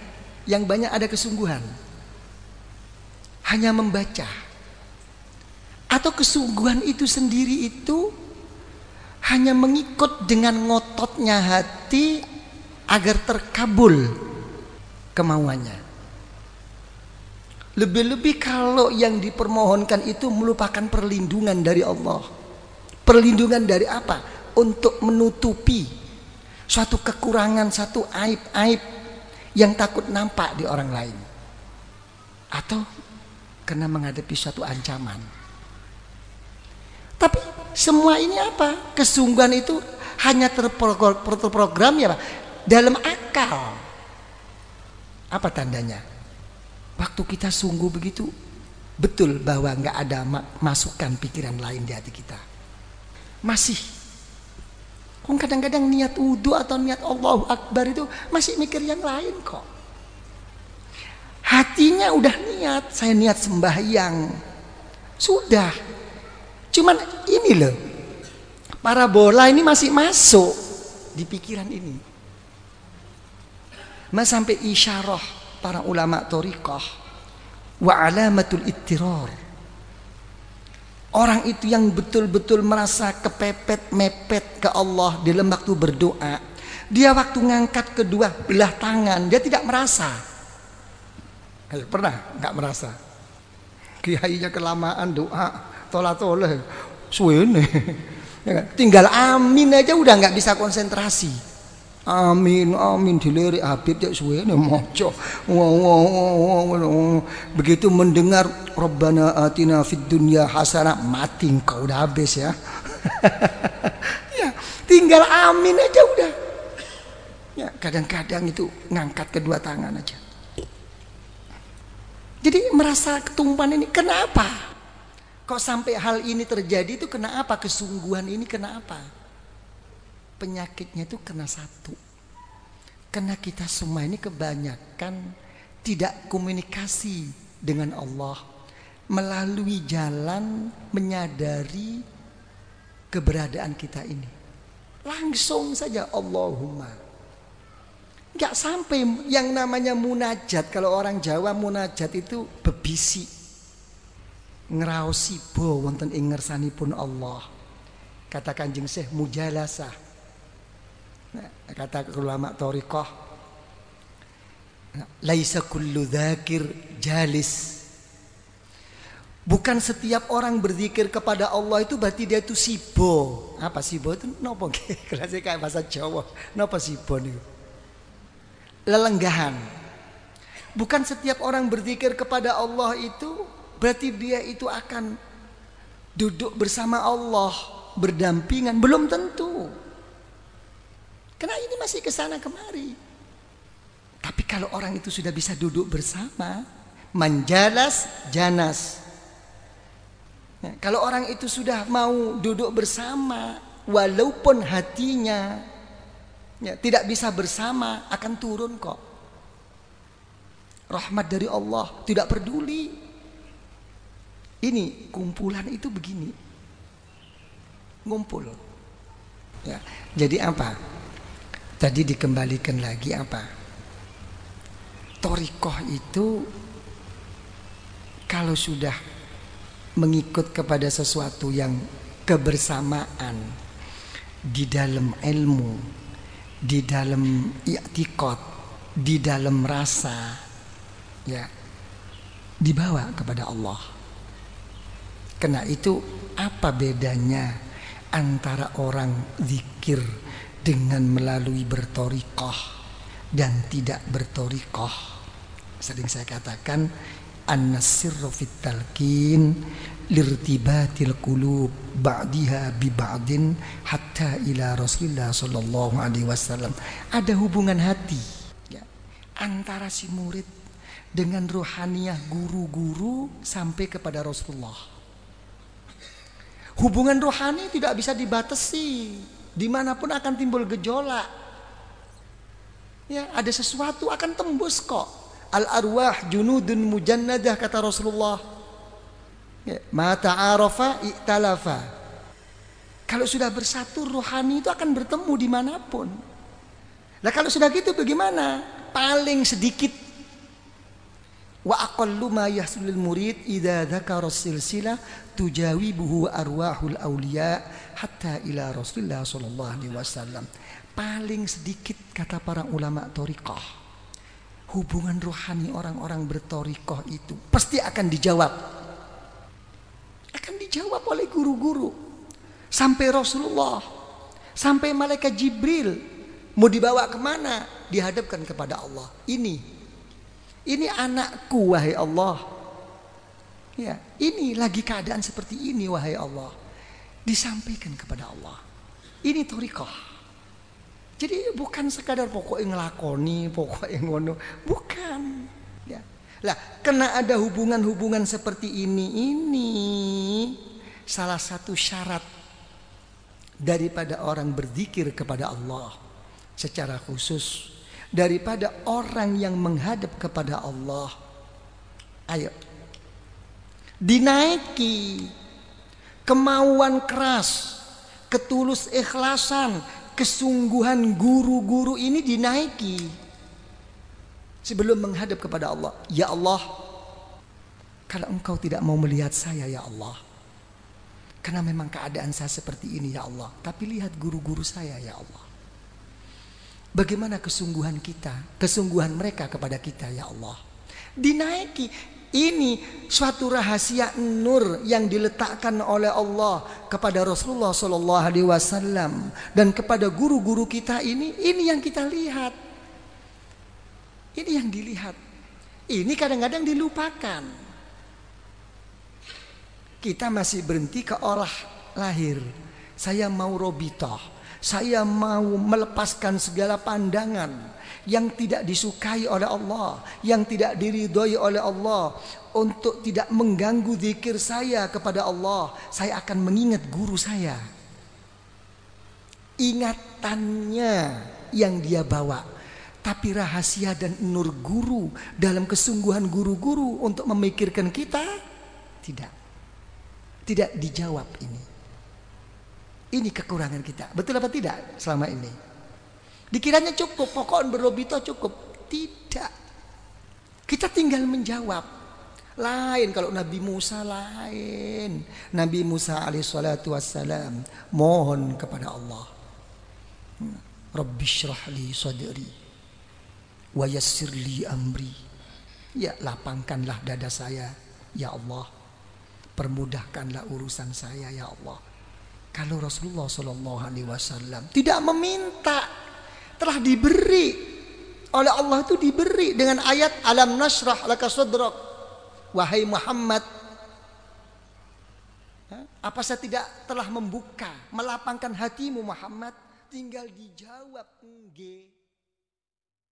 Yang banyak ada kesungguhan. Hanya membaca. Atau kesungguhan itu sendiri itu hanya mengikut dengan ngototnya hati agar terkabul kemauannya. Lebih-lebih kalau yang dipermohonkan itu melupakan perlindungan dari Allah. Perlindungan dari apa? Untuk menutupi suatu kekurangan, satu aib-aib yang takut nampak di orang lain atau kena menghadapi suatu ancaman. Tapi semua ini apa? Kesungguhan itu hanya terprogram ya Pak, dalam akal. Apa tandanya? Waktu kita sungguh begitu betul bahwa nggak ada masukan pikiran lain di hati kita. Masih Kok kadang-kadang niat wudhu atau niat Allahu Akbar itu masih mikir yang lain kok. Hatinya udah niat, saya niat sembahyang. Sudah. Cuman ini loh. Para bola ini masih masuk di pikiran ini. Mas sampai isyarah para ulama torikoh wa alamatul ittiror orang itu yang betul-betul merasa kepepet mepet ke Allah dalam waktu berdoa. Dia waktu ngangkat kedua belah tangan dia tidak merasa. Pernah? Nggak merasa. Kiainya kelamaan doa tola toleh suwene ya kan? tinggal amin aja udah nggak bisa konsentrasi Amin, amin dilirik Habib cek suwe maca. Begitu mendengar Rabbana atina fid dunya hasanah mati engkau udah habis ya. ya, tinggal amin aja udah. Ya, kadang-kadang itu ngangkat kedua tangan aja. Jadi merasa ketumpan ini kenapa? Kok sampai hal ini terjadi itu kenapa? Kesungguhan ini kenapa? Penyakitnya itu kena satu. Karena kita semua ini kebanyakan tidak komunikasi dengan Allah melalui jalan menyadari keberadaan kita ini. Langsung saja Allahumma. Gak sampai yang namanya munajat. Kalau orang Jawa munajat itu bebisi. Ngerausi bo wonten ing pun Allah. Kata Kanjeng Syekh mujalasah kata ulama torikoh laisa kullu dzakir jalis Bukan setiap orang berzikir kepada Allah itu berarti dia itu sibo. Apa sibo itu? Nopo kelasnya kayak bahasa Jawa. Nopo sibo nih? Lelenggahan. Bukan setiap orang berzikir kepada Allah itu berarti dia itu akan duduk bersama Allah berdampingan. Belum tentu. Karena ini masih ke sana kemari. Tapi kalau orang itu sudah bisa duduk bersama, menjalas janas. Ya, kalau orang itu sudah mau duduk bersama, walaupun hatinya ya, tidak bisa bersama, akan turun kok. Rahmat dari Allah tidak peduli. Ini kumpulan itu begini, ngumpul. Ya, jadi apa? Tadi dikembalikan lagi apa? Torikoh itu kalau sudah mengikut kepada sesuatu yang kebersamaan di dalam ilmu, di dalam i'tikad, di dalam rasa, ya dibawa kepada Allah. Karena itu apa bedanya antara orang zikir dengan melalui bertorikoh dan tidak bertorikoh. Sering saya katakan an-nasirru fit talqin lirtibatil qulub ba'diha bi ba'din hatta ila Rasulullah sallallahu alaihi wasallam. Ada hubungan hati ya, antara si murid dengan rohaniah guru-guru sampai kepada Rasulullah. Hubungan rohani tidak bisa dibatasi di mana pun akan timbul gejolak. Ya, ada sesuatu akan tembus kok. Al arwah junudun mujannadah kata Rasulullah. Ya, mata arafa iktalafa. Kalau sudah bersatu rohani itu akan bertemu di mana pun. Nah kalau sudah gitu bagaimana? Paling sedikit wa aqallu ma yahsulul murid idza dzakara silsilah tujawibuhu arwahul auliya hatta ila Rasulullah sallallahu alaihi wasallam. Paling sedikit kata para ulama thariqah. Hubungan rohani orang-orang bertorikoh itu pasti akan dijawab. Akan dijawab oleh guru-guru. Sampai Rasulullah. Sampai malaikat Jibril. Mau dibawa ke mana? Dihadapkan kepada Allah. Ini. Ini anakku wahai Allah Ya, ini lagi keadaan seperti ini wahai Allah. Disampaikan kepada Allah. Ini torikoh. Jadi bukan sekadar pokok yang ngelakoni, pokok yang ngono, bukan. Ya. Lah, kena ada hubungan-hubungan seperti ini ini salah satu syarat daripada orang berzikir kepada Allah secara khusus daripada orang yang menghadap kepada Allah. Ayo dinaiki kemauan keras ketulus ikhlasan kesungguhan guru-guru ini dinaiki sebelum menghadap kepada Allah, ya Allah, kalau engkau tidak mau melihat saya ya Allah, karena memang keadaan saya seperti ini ya Allah, tapi lihat guru-guru saya ya Allah. Bagaimana kesungguhan kita, kesungguhan mereka kepada kita ya Allah. Dinaiki ini suatu rahasia nur yang diletakkan oleh Allah kepada Rasulullah Shallallahu Alaihi Wasallam dan kepada guru-guru kita ini. Ini yang kita lihat. Ini yang dilihat. Ini kadang-kadang dilupakan. Kita masih berhenti ke olah lahir. Saya mau robitoh. Saya mau melepaskan segala pandangan yang tidak disukai oleh Allah, yang tidak diridhoi oleh Allah, untuk tidak mengganggu zikir saya kepada Allah, saya akan mengingat guru saya. Ingatannya yang dia bawa, tapi rahasia dan nur guru dalam kesungguhan guru-guru untuk memikirkan kita tidak. Tidak dijawab ini. Ini kekurangan kita. Betul apa tidak selama ini? Dikiranya cukup, pokok berlobito cukup. Tidak. Kita tinggal menjawab. Lain kalau Nabi Musa lain. Nabi Musa alaihissalatu wassalam mohon kepada Allah. Rabbi syrahli sadri wa amri. Ya lapangkanlah dada saya ya Allah. Permudahkanlah urusan saya ya Allah. Kalau Rasulullah Shallallahu Alaihi Wasallam tidak meminta telah diberi oleh Allah itu diberi dengan ayat alam nasrah laka sadrak. Wahai Muhammad apa saya tidak telah membuka melapangkan hatimu Muhammad? Tinggal dijawab enggak